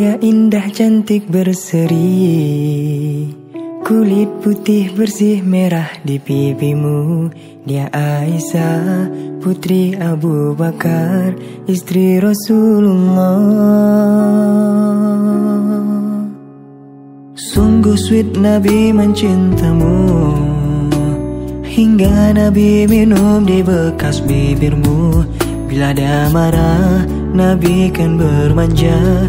indah cantik berseri. Kulit putih bersih merah di pipimu. Dia Aisyah putri Abu Bakar Istri Rasulullah. Sungguh sweet Nabi mencintamu. Hingga Nabi minum di bekas bibirmu. Bila dia marah Nabi kan bermanja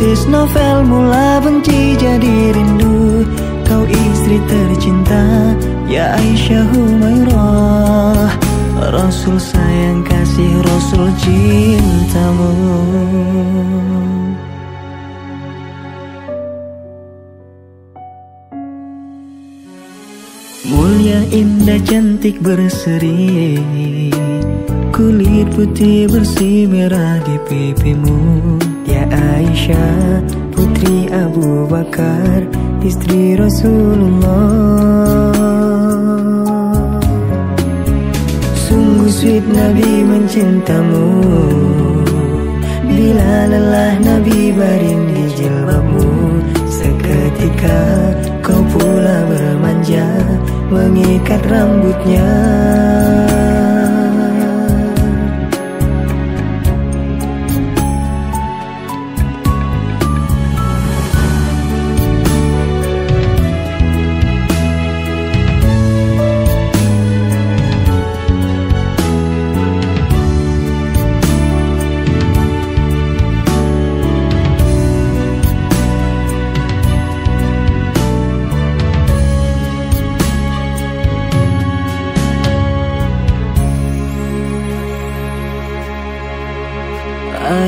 Persis novel mula benci jadi rindu. Kau istri tercinta Ya Aisyah Humairah. Rasul sayang kasih Rasul cintamu. Mulia indah cantik berseri. Kulit putih bersih merah di pipimu Aisyah putri Abu Bakar istri Rasulullah. Sungguh sweet Nabi mencintamu. Bila lelah Nabi baring di jilbabmu. Seketika kau pula bermanja Mengikat rambutnya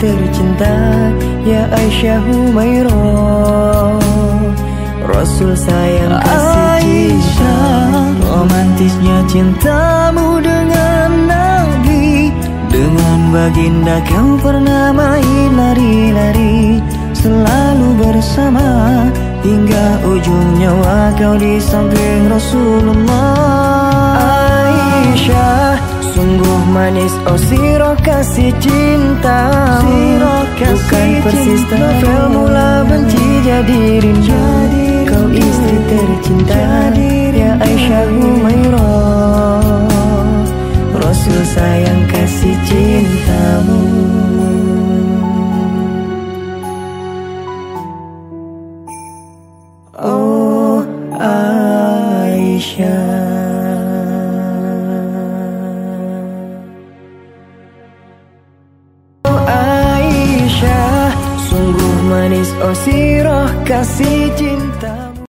tercinta Ya Aisyah Humairah. Rasul sayang kasih cinta Romantisnya cintamu dengan Nabi. Dengan baginda kau pernah main lari-lari Selalu bersama. Hingga ujung nyawa kau di samping Rasulullah. Aisyah manis oh sirah kasih cinta. Bukan persis novel mula benci jadi rindu. Kau istri tercinta Ya Aisyah Humairah. Rasul sayang kasih cintamu. Oh Aisyah manis oh sirah kasih cinta